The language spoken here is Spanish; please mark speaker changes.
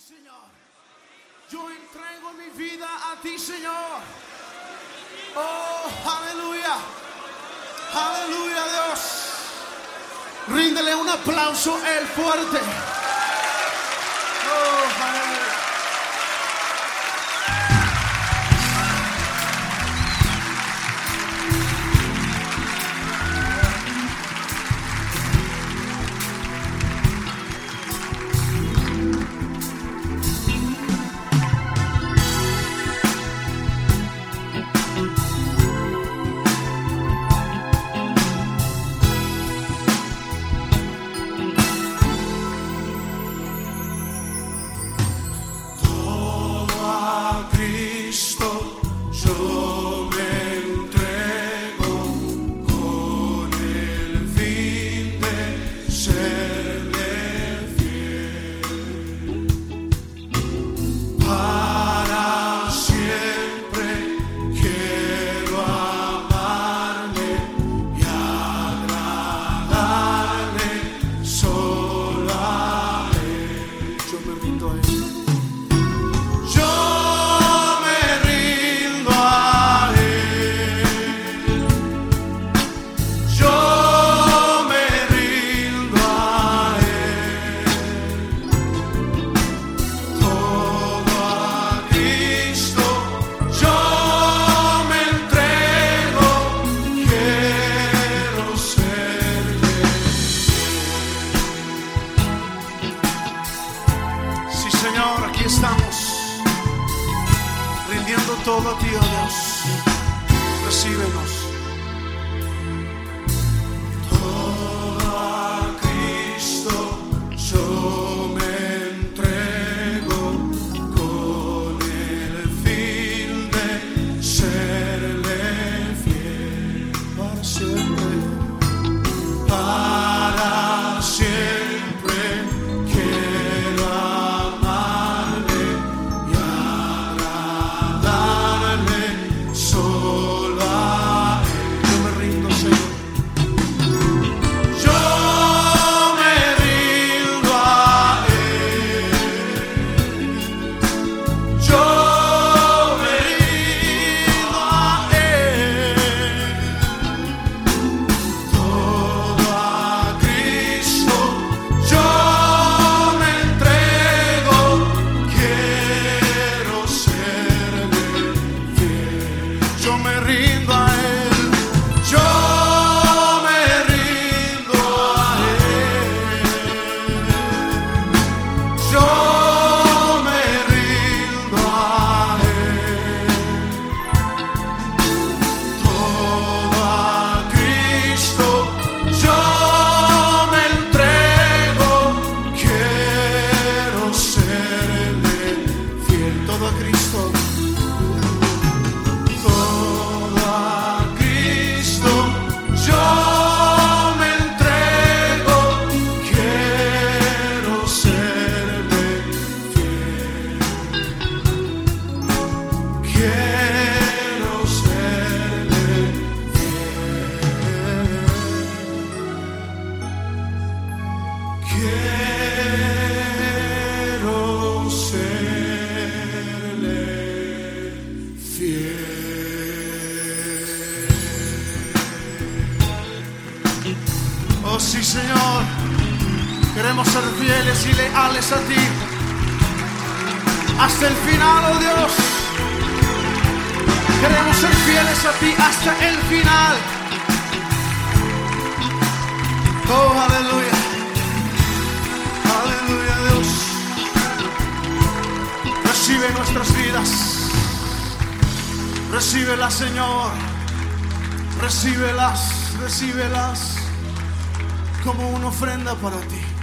Speaker 1: Señor. Yo entrego mi vida a ti, Señor. Oh, aleluya. Aleluya, Dios. Ríndele un aplauso el fuerte. todo a ti, Dios. Recíbenos. Oh, sí, señor, queremos ser fieles y leales a ti. Hasta el final, oh Dios. Queremos ser fieles a ti hasta el final. Oh, aleluya. vidas. Recíbelas, Señor. Recíbelas, recíbelas como una ofrenda para ti.